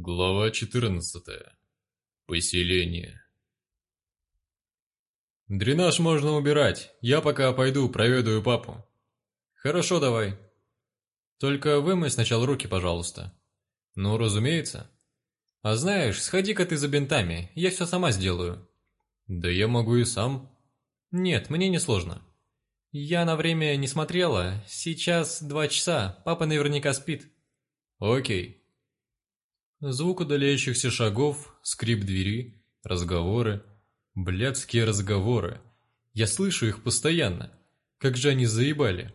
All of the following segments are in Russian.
Глава 14. Поселение. Дренаж можно убирать. Я пока пойду проведаю папу. Хорошо, давай. Только вымой сначала руки, пожалуйста. Ну, разумеется. А знаешь, сходи-ка ты за бинтами, я все сама сделаю. Да я могу и сам. Нет, мне не сложно. Я на время не смотрела, сейчас два часа, папа наверняка спит. Окей. Звук удаляющихся шагов, скрип двери, разговоры. Блядские разговоры. Я слышу их постоянно. Как же они заебали.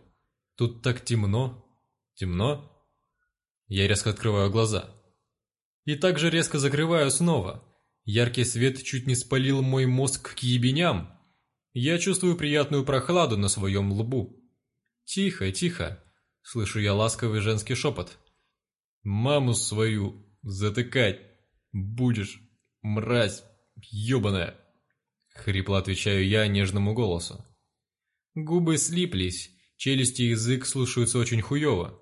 Тут так темно. Темно? Я резко открываю глаза. И также резко закрываю снова. Яркий свет чуть не спалил мой мозг к ебеням. Я чувствую приятную прохладу на своем лбу. Тихо, тихо. Слышу я ласковый женский шепот. Маму свою Затыкать будешь, мразь ебаная. Хрипло отвечаю я нежному голосу. Губы слиплись, челюсти и язык слушаются очень хуево.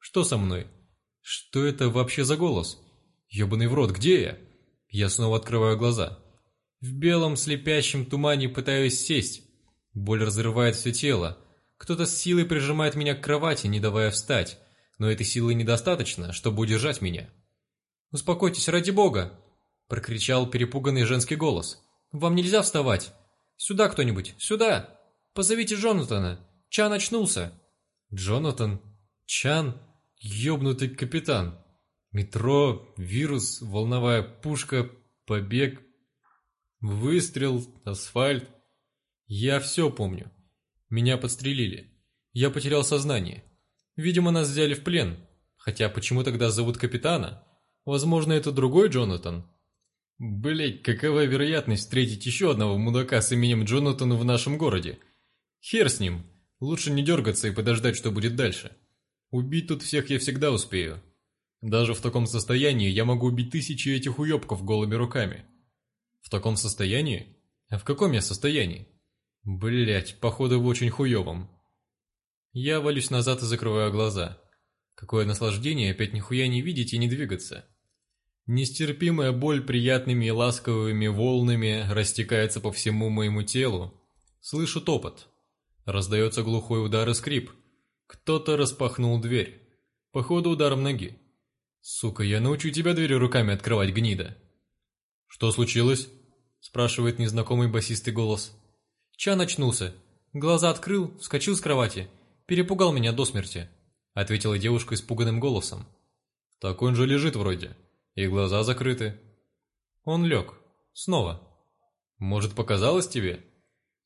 Что со мной? Что это вообще за голос? Ебаный в рот, где я? Я снова открываю глаза. В белом слепящем тумане пытаюсь сесть. Боль разрывает все тело. Кто-то с силой прижимает меня к кровати, не давая встать. Но этой силы недостаточно, чтобы удержать меня. «Успокойтесь, ради бога!» – прокричал перепуганный женский голос. «Вам нельзя вставать! Сюда кто-нибудь, сюда! Позовите Джонатана! Чан очнулся!» «Джонатан? Чан? Ёбнутый капитан! Метро, вирус, волновая пушка, побег, выстрел, асфальт. Я все помню. Меня подстрелили. Я потерял сознание. Видимо, нас взяли в плен. Хотя почему тогда зовут капитана?» Возможно, это другой Джонатан? Блять, какова вероятность встретить еще одного мудака с именем Джонатан в нашем городе? Хер с ним. Лучше не дергаться и подождать, что будет дальше. Убить тут всех я всегда успею. Даже в таком состоянии я могу убить тысячи этих уебков голыми руками. В таком состоянии? А в каком я состоянии? Блять, походу в очень хуевом. Я валюсь назад и закрываю глаза. Какое наслаждение опять нихуя не видеть и не двигаться. Нестерпимая боль приятными и ласковыми волнами растекается по всему моему телу. Слышу топот. Раздается глухой удар и скрип. Кто-то распахнул дверь. Походу ударом ноги. «Сука, я научу тебя двери руками открывать, гнида!» «Что случилось?» спрашивает незнакомый басистый голос. Чан очнулся. Глаза открыл, вскочил с кровати. Перепугал меня до смерти. Ответила девушка испуганным голосом. «Так он же лежит вроде». И глаза закрыты. Он лег. Снова. Может, показалось тебе?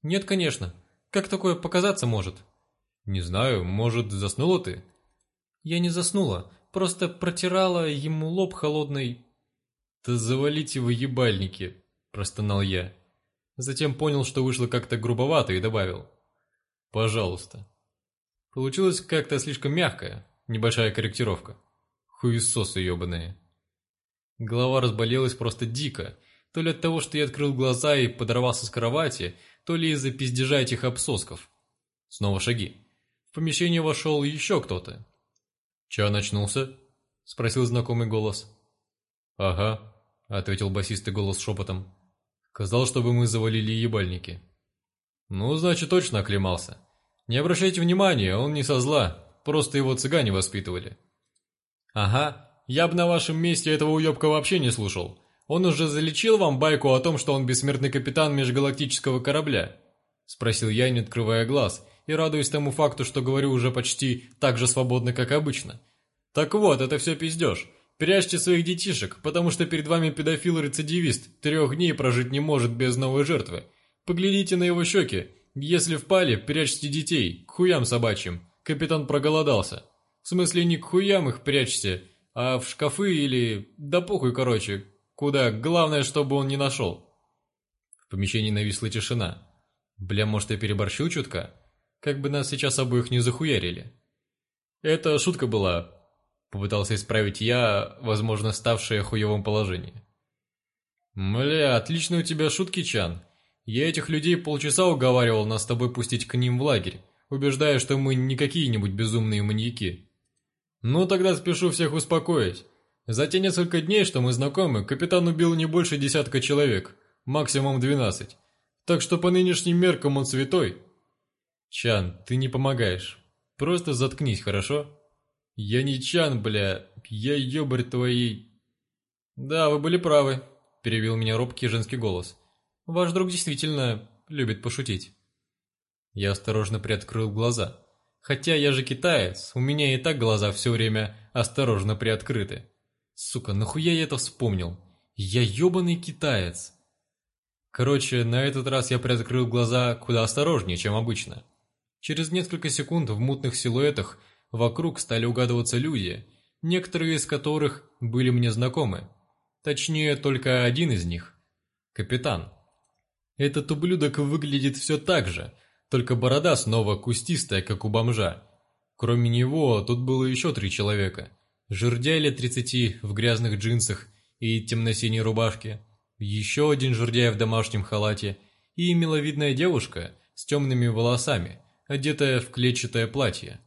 Нет, конечно. Как такое показаться может? Не знаю, может, заснула ты? Я не заснула, просто протирала ему лоб холодной... Да завалите вы ебальники, простонал я. Затем понял, что вышло как-то грубовато и добавил. Пожалуйста. Получилось как-то слишком мягко, небольшая корректировка. Хуесосы ебаные. Голова разболелась просто дико, то ли от того, что я открыл глаза и подорвался с кровати, то ли из-за пиздежа этих обсосков. Снова шаги. В помещение вошел еще кто-то. «Чё, начнулся?» – спросил знакомый голос. «Ага», – ответил басистый голос шепотом. «Сказал, чтобы мы завалили ебальники». «Ну, значит, точно оклемался. Не обращайте внимания, он не со зла, просто его цыгане воспитывали». «Ага, я бы на вашем месте этого уебка вообще не слушал. Он уже залечил вам байку о том, что он бессмертный капитан межгалактического корабля?» Спросил я, не открывая глаз, и радуясь тому факту, что говорю уже почти так же свободно, как обычно. «Так вот, это все пиздеж. Прячьте своих детишек, потому что перед вами педофил-рецидивист, трех дней прожить не может без новой жертвы. Поглядите на его щеки. Если впали, прячьте детей, к хуям собачьим. Капитан проголодался. В смысле, не к хуям их прячьте, а в шкафы или... да похуй, короче, куда, главное, чтобы он не нашел. В помещении нависла тишина. Бля, может, я переборщил чутка? Как бы нас сейчас обоих не захуярили. Это шутка была, попытался исправить я, возможно, ставшее хуевом положении. «Мля, отличные у тебя шутки, Чан. Я этих людей полчаса уговаривал нас с тобой пустить к ним в лагерь, убеждая, что мы не какие-нибудь безумные маньяки. «Ну тогда спешу всех успокоить. За те несколько дней, что мы знакомы, капитан убил не больше десятка человек, максимум двенадцать. Так что по нынешним меркам он святой. Чан, ты не помогаешь. Просто заткнись, хорошо? Я не Чан, бля, я ёбарь твоей... Да, вы были правы, перебил меня робкий женский голос. Ваш друг действительно любит пошутить. Я осторожно приоткрыл глаза. Хотя я же китаец, у меня и так глаза все время осторожно приоткрыты. Сука, нахуя я это вспомнил? Я ёбаный китаец. Короче, на этот раз я приоткрыл глаза куда осторожнее, чем обычно. Через несколько секунд в мутных силуэтах вокруг стали угадываться люди, некоторые из которых были мне знакомы. Точнее, только один из них. Капитан. Этот ублюдок выглядит все так же, только борода снова кустистая, как у бомжа. Кроме него, тут было еще три человека. Жердяй лет тридцати в грязных джинсах и темно-синей рубашке, еще один жердяй в домашнем халате и миловидная девушка с темными волосами, одетая в клетчатое платье.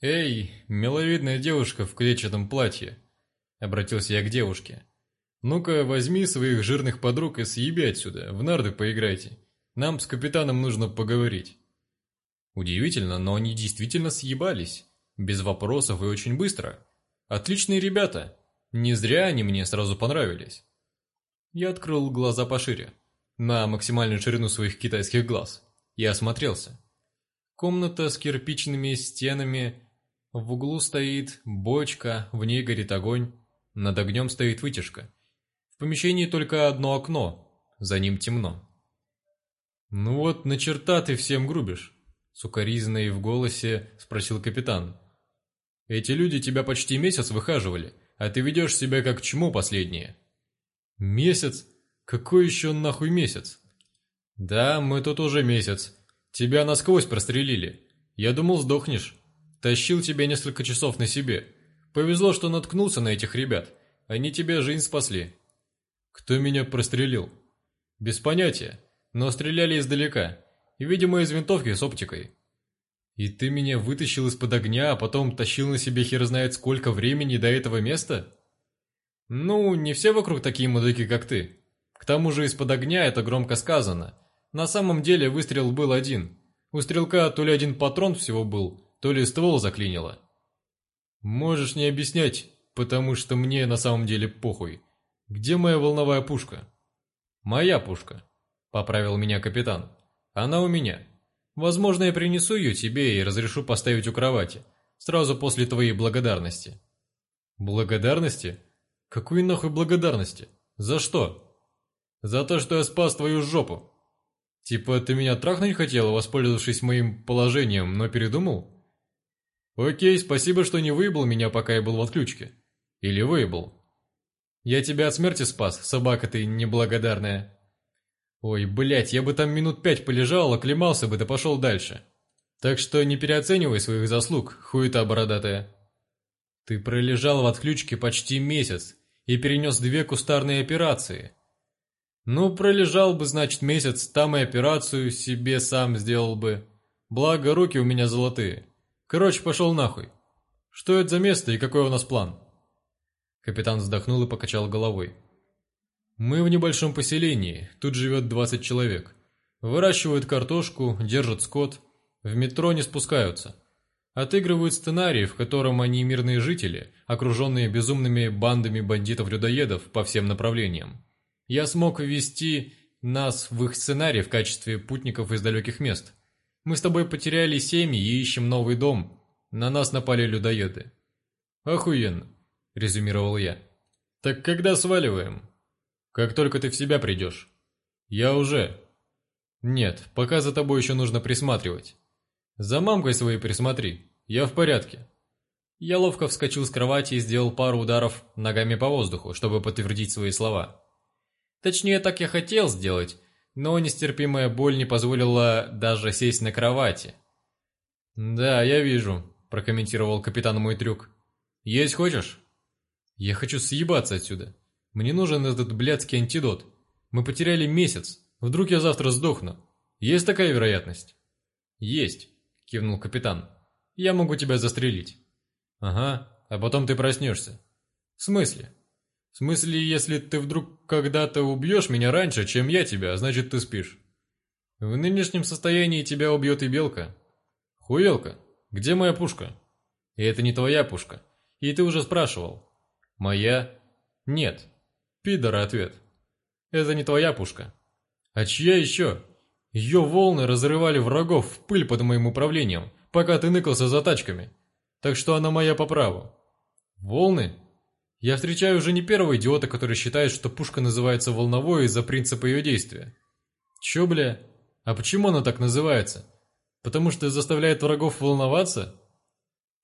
«Эй, миловидная девушка в клетчатом платье!» — обратился я к девушке. «Ну-ка, возьми своих жирных подруг и съеби отсюда, в нарды поиграйте. Нам с капитаном нужно поговорить». Удивительно, но они действительно съебались. Без вопросов и очень быстро. Отличные ребята. Не зря они мне сразу понравились. Я открыл глаза пошире, на максимальную ширину своих китайских глаз, и осмотрелся. Комната с кирпичными стенами, в углу стоит бочка, в ней горит огонь, над огнем стоит вытяжка. В помещении только одно окно, за ним темно. «Ну вот, на черта ты всем грубишь?» Сукоризной в голосе спросил капитан. Эти люди тебя почти месяц выхаживали, а ты ведешь себя как чмо последнее». «Месяц? Какой еще нахуй месяц?» «Да, мы тут уже месяц. Тебя насквозь прострелили. Я думал, сдохнешь. Тащил тебя несколько часов на себе. Повезло, что наткнулся на этих ребят. Они тебе жизнь спасли». «Кто меня прострелил?» «Без понятия, но стреляли издалека. Видимо, из винтовки с оптикой. «И ты меня вытащил из-под огня, а потом тащил на себе хер знает сколько времени до этого места?» «Ну, не все вокруг такие мудаки, как ты. К тому же из-под огня это громко сказано. На самом деле выстрел был один. У стрелка то ли один патрон всего был, то ли ствол заклинило». «Можешь не объяснять, потому что мне на самом деле похуй. Где моя волновая пушка?» «Моя пушка», — поправил меня капитан. «Она у меня». Возможно, я принесу ее тебе и разрешу поставить у кровати, сразу после твоей благодарности». «Благодарности? Какой нахуй благодарности? За что?» «За то, что я спас твою жопу». «Типа ты меня трахнуть хотела, воспользовавшись моим положением, но передумал?» «Окей, спасибо, что не выебал меня, пока я был в отключке. Или выебал?» «Я тебя от смерти спас, собака ты неблагодарная». Ой, блять, я бы там минут пять полежал, оклемался бы да пошел дальше. Так что не переоценивай своих заслуг, хуета бородатая. Ты пролежал в отключке почти месяц и перенес две кустарные операции. Ну, пролежал бы, значит, месяц, там и операцию себе сам сделал бы. Благо, руки у меня золотые. Короче, пошел нахуй. Что это за место и какой у нас план? Капитан вздохнул и покачал головой. Мы в небольшом поселении, тут живет 20 человек. Выращивают картошку, держат скот, в метро не спускаются. Отыгрывают сценарий, в котором они мирные жители, окруженные безумными бандами бандитов-людоедов по всем направлениям. Я смог ввести нас в их сценарий в качестве путников из далеких мест. Мы с тобой потеряли семьи и ищем новый дом. На нас напали людоеды. Охуенно, резюмировал я. Так когда сваливаем? Как только ты в себя придешь. Я уже. Нет, пока за тобой еще нужно присматривать. За мамкой своей присмотри. Я в порядке. Я ловко вскочил с кровати и сделал пару ударов ногами по воздуху, чтобы подтвердить свои слова. Точнее, так я хотел сделать, но нестерпимая боль не позволила даже сесть на кровати. «Да, я вижу», – прокомментировал капитан мой трюк. «Есть хочешь?» «Я хочу съебаться отсюда». Мне нужен этот блядский антидот. Мы потеряли месяц. Вдруг я завтра сдохну. Есть такая вероятность?» «Есть», — кивнул капитан. «Я могу тебя застрелить». «Ага, а потом ты проснешься. В смысле? В смысле, если ты вдруг когда-то убьешь меня раньше, чем я тебя, значит ты спишь. В нынешнем состоянии тебя убьет и белка. Хуелка, где моя пушка? И это не твоя пушка. И ты уже спрашивал. Моя? Нет. Пидора ответ. Это не твоя пушка. А чья еще? Ее волны разрывали врагов в пыль под моим управлением, пока ты ныкался за тачками. Так что она моя по праву. Волны? Я встречаю уже не первого идиота, который считает, что пушка называется волновой из-за принципа ее действия. Че, бля? А почему она так называется? Потому что заставляет врагов волноваться?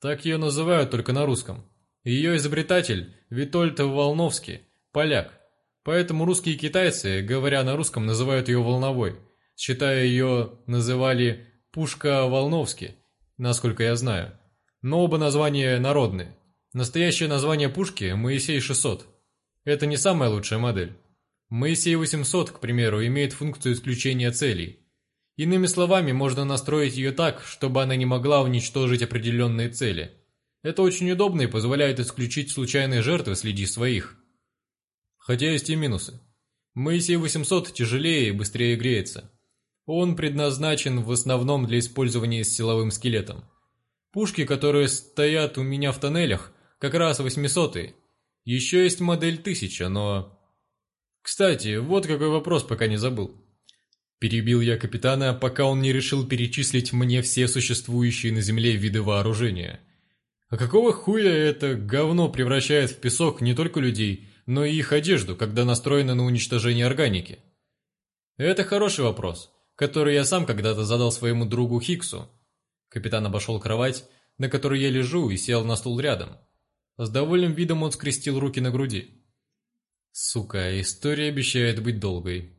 Так ее называют только на русском. Ее изобретатель Витольд Волновский, поляк. Поэтому русские китайцы, говоря на русском, называют ее волновой, считая ее называли «пушка Волновский», насколько я знаю. Но оба названия народные. Настоящее название пушки – Моисей-600. Это не самая лучшая модель. Моисей-800, к примеру, имеет функцию исключения целей. Иными словами, можно настроить ее так, чтобы она не могла уничтожить определенные цели. Это очень удобно и позволяет исключить случайные жертвы среди своих. Хотя есть и минусы. Моисей-800 тяжелее и быстрее греется. Он предназначен в основном для использования с силовым скелетом. Пушки, которые стоят у меня в тоннелях, как раз 800-е. Еще есть модель 1000, но... Кстати, вот какой вопрос, пока не забыл. Перебил я капитана, пока он не решил перечислить мне все существующие на Земле виды вооружения. А какого хуя это говно превращает в песок не только людей, но и их одежду, когда настроено на уничтожение органики? Это хороший вопрос, который я сам когда-то задал своему другу Хиксу. Капитан обошел кровать, на которой я лежу, и сел на стул рядом. С довольным видом он скрестил руки на груди. Сука, история обещает быть долгой.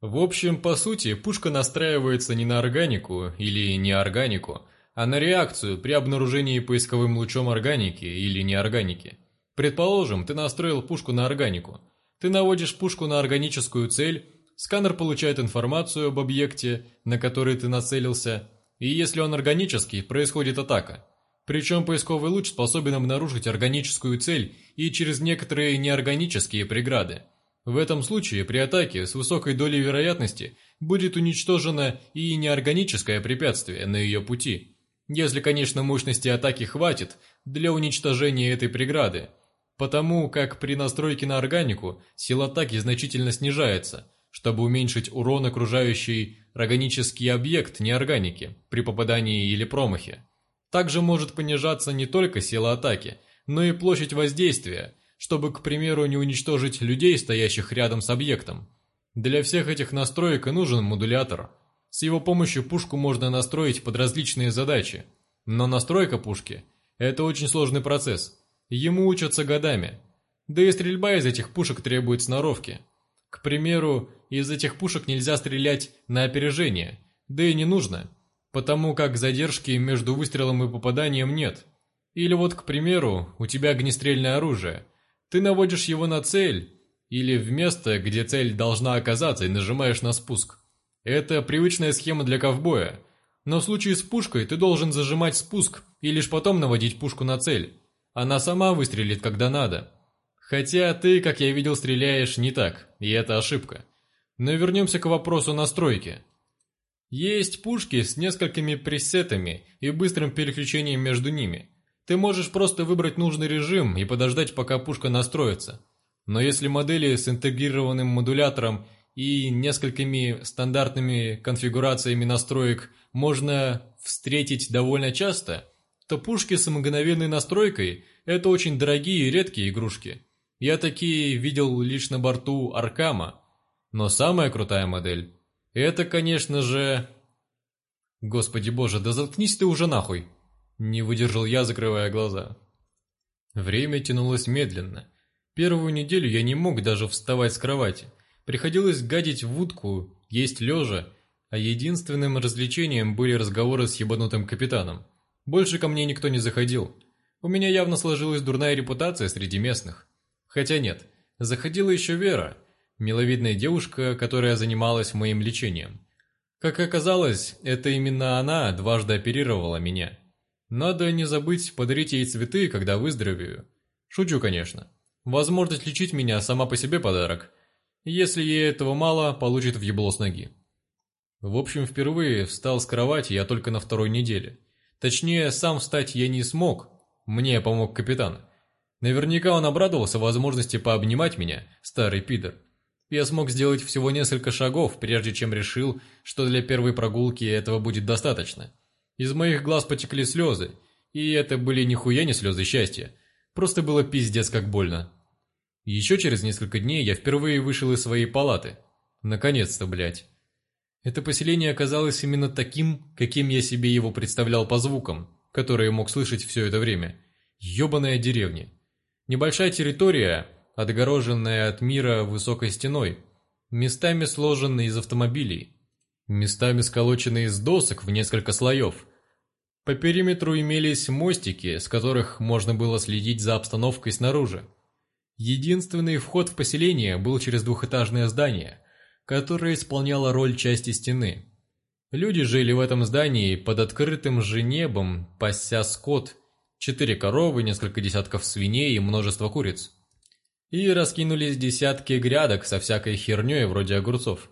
В общем, по сути, пушка настраивается не на органику или неорганику, а на реакцию при обнаружении поисковым лучом органики или неорганики. Предположим, ты настроил пушку на органику. Ты наводишь пушку на органическую цель, сканер получает информацию об объекте, на который ты нацелился, и если он органический, происходит атака. Причем поисковый луч способен обнаружить органическую цель и через некоторые неорганические преграды. В этом случае при атаке с высокой долей вероятности будет уничтожено и неорганическое препятствие на ее пути, если, конечно, мощности атаки хватит для уничтожения этой преграды, потому как при настройке на органику сила атаки значительно снижается, чтобы уменьшить урон окружающий органический объект неорганики при попадании или промахе. Также может понижаться не только сила атаки, но и площадь воздействия – чтобы, к примеру, не уничтожить людей, стоящих рядом с объектом. Для всех этих настроек и нужен модулятор. С его помощью пушку можно настроить под различные задачи. Но настройка пушки – это очень сложный процесс. Ему учатся годами. Да и стрельба из этих пушек требует сноровки. К примеру, из этих пушек нельзя стрелять на опережение, да и не нужно, потому как задержки между выстрелом и попаданием нет. Или вот, к примеру, у тебя огнестрельное оружие – ты наводишь его на цель или в место, где цель должна оказаться, и нажимаешь на спуск. Это привычная схема для ковбоя. Но в случае с пушкой ты должен зажимать спуск и лишь потом наводить пушку на цель. Она сама выстрелит, когда надо. Хотя ты, как я видел, стреляешь не так, и это ошибка. Но вернемся к вопросу настройки. Есть пушки с несколькими пресетами и быстрым переключением между ними. Ты можешь просто выбрать нужный режим и подождать, пока пушка настроится. Но если модели с интегрированным модулятором и несколькими стандартными конфигурациями настроек можно встретить довольно часто, то пушки с мгновенной настройкой – это очень дорогие и редкие игрушки. Я такие видел лишь на борту Аркама. Но самая крутая модель – это, конечно же... Господи боже, да заткнись ты уже нахуй! Не выдержал я, закрывая глаза. Время тянулось медленно. Первую неделю я не мог даже вставать с кровати. Приходилось гадить в утку, есть лежа, а единственным развлечением были разговоры с ебанутым капитаном. Больше ко мне никто не заходил. У меня явно сложилась дурная репутация среди местных. Хотя нет, заходила еще Вера, миловидная девушка, которая занималась моим лечением. Как оказалось, это именно она дважды оперировала меня – надо не забыть подарить ей цветы, когда выздоровею. Шучу, конечно. Возможность лечить меня сама по себе подарок. Если ей этого мало, получит в ебло с ноги. В общем, впервые встал с кровати я только на второй неделе. Точнее, сам встать я не смог. Мне помог капитан. Наверняка он обрадовался возможности пообнимать меня, старый пидор. Я смог сделать всего несколько шагов, прежде чем решил, что для первой прогулки этого будет достаточно. Из моих глаз потекли слезы, и это были нихуя не слезы счастья. Просто было пиздец как больно. Еще через несколько дней я впервые вышел из своей палаты. Наконец-то, блядь. Это поселение оказалось именно таким, каким я себе его представлял по звукам, которые мог слышать все это время. Ёбаная деревня. Небольшая территория, отгороженная от мира высокой стеной, местами сложенной из автомобилей, местами сколоченной из досок в несколько слоев. По периметру имелись мостики, с которых можно было следить за обстановкой снаружи. Единственный вход в поселение был через двухэтажное здание, которое исполняло роль части стены. Люди жили в этом здании под открытым же небом, пася скот, четыре коровы, несколько десятков свиней и множество куриц. И раскинулись десятки грядок со всякой херней вроде огурцов.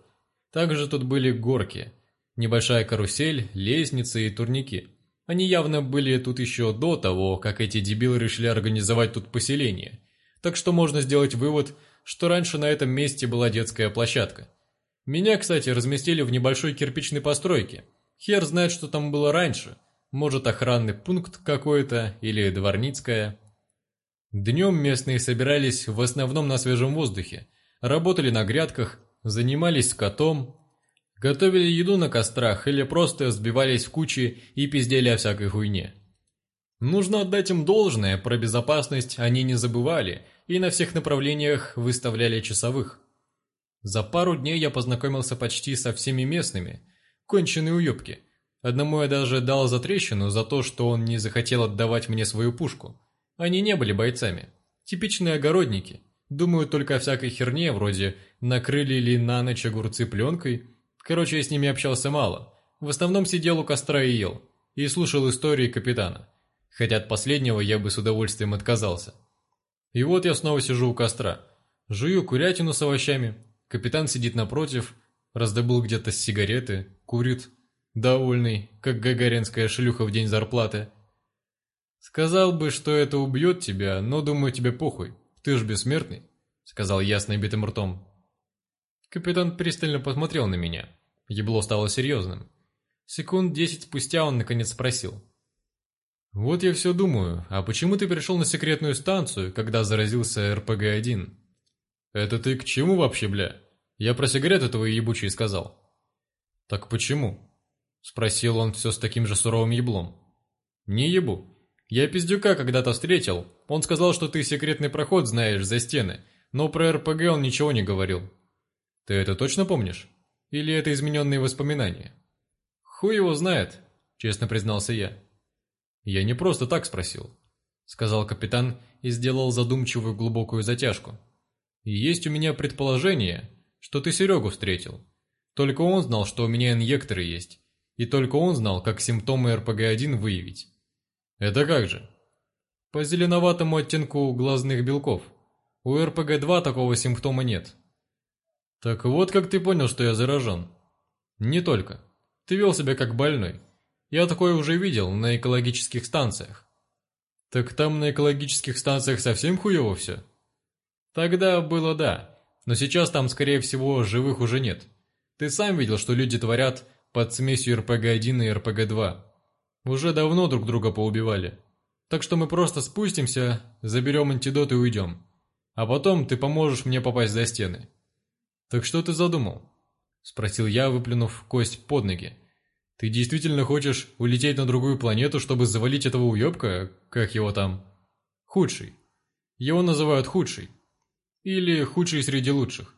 Также тут были горки, небольшая карусель, лестницы и турники. Они явно были тут еще до того, как эти дебилы решили организовать тут поселение. Так что можно сделать вывод, что раньше на этом месте была детская площадка. Меня, кстати, разместили в небольшой кирпичной постройке. Хер знает, что там было раньше. Может, охранный пункт какой-то или дворницкая. Днем местные собирались в основном на свежем воздухе, работали на грядках, занимались скотом, готовили еду на кострах или просто сбивались в кучи и пиздели о всякой хуйне. Нужно отдать им должное, про безопасность они не забывали и на всех направлениях выставляли часовых. За пару дней я познакомился почти со всеми местными, конченые уебки. Одному я даже дал затрещину за то, что он не захотел отдавать мне свою пушку – они не были бойцами. Типичные огородники. Думают только о всякой херне, вроде накрыли ли на ночь огурцы пленкой. Короче, я с ними общался мало. В основном сидел у костра и ел. И слушал истории капитана. Хотя от последнего я бы с удовольствием отказался. И вот я снова сижу у костра. Жую курятину с овощами. Капитан сидит напротив, раздобыл где-то сигареты, курит. Довольный, как гагаринская шлюха в день зарплаты. «Сказал бы, что это убьет тебя, но, думаю, тебе похуй. Ты ж бессмертный», — сказал ясно битым ртом. Капитан пристально посмотрел на меня. Ебло стало серьезным. Секунд десять спустя он наконец спросил. «Вот я все думаю, а почему ты пришел на секретную станцию, когда заразился РПГ-1?» «Это ты к чему вообще, бля? Я про сигареты твои ебучие сказал». «Так почему?» — спросил он все с таким же суровым еблом. «Не ебу. Я пиздюка когда-то встретил. Он сказал, что ты секретный проход знаешь за стены, но про РПГ он ничего не говорил. Ты это точно помнишь? Или это измененные воспоминания? Хуй его знает, честно признался я. Я не просто так спросил, сказал капитан и сделал задумчивую глубокую затяжку. И есть у меня предположение, что ты Серегу встретил. Только он знал, что у меня инъекторы есть, и только он знал, как симптомы РПГ-1 выявить. Это как же? По зеленоватому оттенку глазных белков. У РПГ-2 такого симптома нет. Так вот как ты понял, что я заражен. Не только. Ты вел себя как больной. Я такое уже видел на экологических станциях. Так там на экологических станциях совсем хуево все? Тогда было да, но сейчас там, скорее всего, живых уже нет. Ты сам видел, что люди творят под смесью РПГ-1 и РПГ-2. Уже давно друг друга поубивали. Так что мы просто спустимся, заберем антидот и уйдем. А потом ты поможешь мне попасть за стены. Так что ты задумал? Спросил я, выплюнув кость под ноги. Ты действительно хочешь улететь на другую планету, чтобы завалить этого уебка, как его там? Худший. Его называют худший. Или худший среди лучших.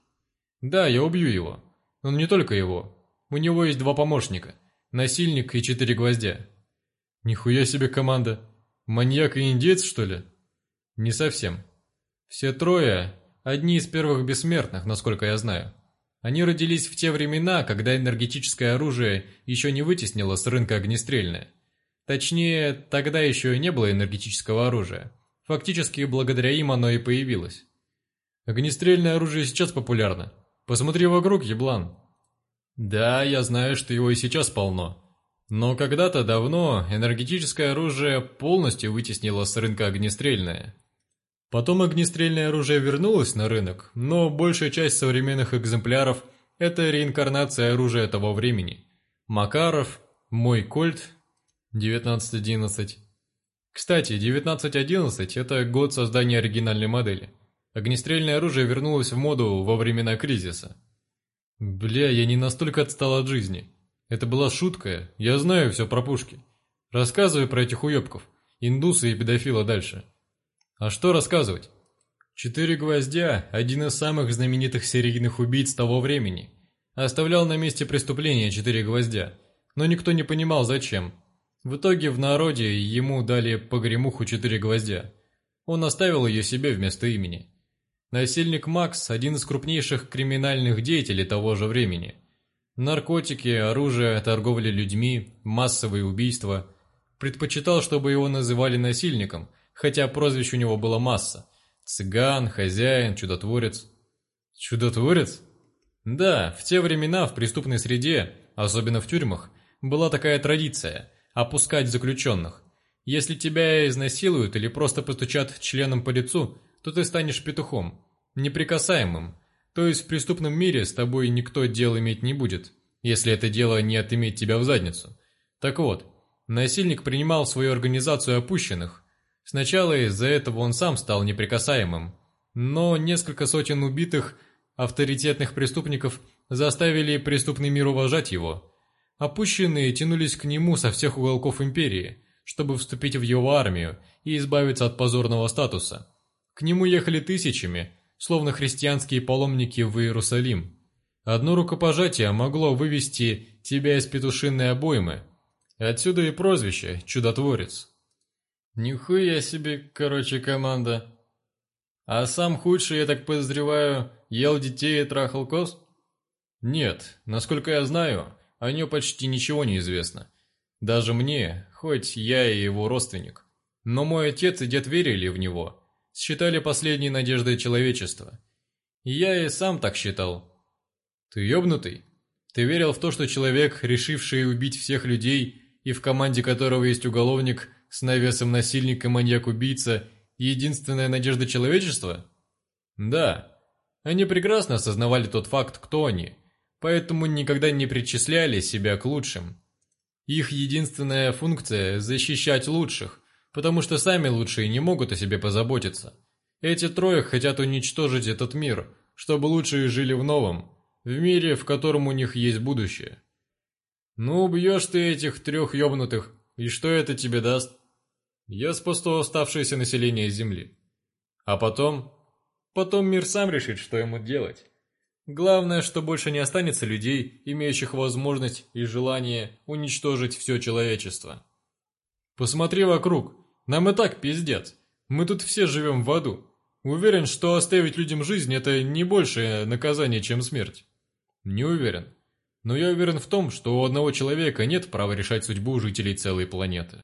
Да, я убью его. Но не только его. У него есть два помощника. Насильник и четыре гвоздя. Нихуя себе команда. Маньяк и индеец, что ли? Не совсем. Все трое – одни из первых бессмертных, насколько я знаю. Они родились в те времена, когда энергетическое оружие еще не вытеснило с рынка огнестрельное. Точнее, тогда еще не было энергетического оружия. Фактически, благодаря им оно и появилось. Огнестрельное оружие сейчас популярно. Посмотри вокруг, еблан. Да, я знаю, что его и сейчас полно. Но когда-то давно энергетическое оружие полностью вытеснило с рынка огнестрельное. Потом огнестрельное оружие вернулось на рынок, но большая часть современных экземпляров – это реинкарнация оружия того времени. Макаров, мой кольт, 1911. Кстати, 1911 – это год создания оригинальной модели. Огнестрельное оружие вернулось в моду во времена кризиса. Бля, я не настолько отстал от жизни. Это была шутка, я знаю все про пушки. Рассказывай про этих уебков, индусы и педофила дальше. А что рассказывать? Четыре гвоздя – один из самых знаменитых серийных убийц того времени. Оставлял на месте преступления четыре гвоздя, но никто не понимал зачем. В итоге в народе ему дали погремуху четыре гвоздя. Он оставил ее себе вместо имени. Насильник Макс – один из крупнейших криминальных деятелей того же времени. Наркотики, оружие, торговля людьми, массовые убийства. Предпочитал, чтобы его называли насильником – хотя прозвищ у него было масса. Цыган, хозяин, чудотворец. Чудотворец? Да, в те времена в преступной среде, особенно в тюрьмах, была такая традиция – опускать заключенных. Если тебя изнасилуют или просто постучат членом по лицу, то ты станешь петухом, неприкасаемым. То есть в преступном мире с тобой никто дел иметь не будет, если это дело не отыметь тебя в задницу. Так вот, насильник принимал свою организацию опущенных, Сначала из-за этого он сам стал неприкасаемым, но несколько сотен убитых авторитетных преступников заставили преступный мир уважать его. Опущенные тянулись к нему со всех уголков империи, чтобы вступить в его армию и избавиться от позорного статуса. К нему ехали тысячами, словно христианские паломники в Иерусалим. Одно рукопожатие могло вывести тебя из петушиной обоймы. Отсюда и прозвище «Чудотворец». Нихуя себе, короче, команда. А сам худший, я так подозреваю, ел детей и трахал коз? Нет, насколько я знаю, о нем почти ничего не известно. Даже мне, хоть я и его родственник. Но мой отец и дед верили в него, считали последней надеждой человечества. И я и сам так считал. Ты ёбнутый? Ты верил в то, что человек, решивший убить всех людей, и в команде которого есть уголовник – с навесом насильника, маньяк-убийца единственная надежда человечества? Да. Они прекрасно осознавали тот факт, кто они, поэтому никогда не причисляли себя к лучшим. Их единственная функция – защищать лучших, потому что сами лучшие не могут о себе позаботиться. Эти трое хотят уничтожить этот мир, чтобы лучшие жили в новом, в мире, в котором у них есть будущее. Ну, убьешь ты этих трех ёбнутых, и что это тебе даст? Я спусту оставшееся население Земли. А потом... Потом мир сам решит, что ему делать. Главное, что больше не останется людей, имеющих возможность и желание уничтожить все человечество. Посмотри вокруг. Нам и так пиздец. Мы тут все живем в аду. Уверен, что оставить людям жизнь – это не большее наказание, чем смерть. Не уверен. Но я уверен в том, что у одного человека нет права решать судьбу жителей целой планеты.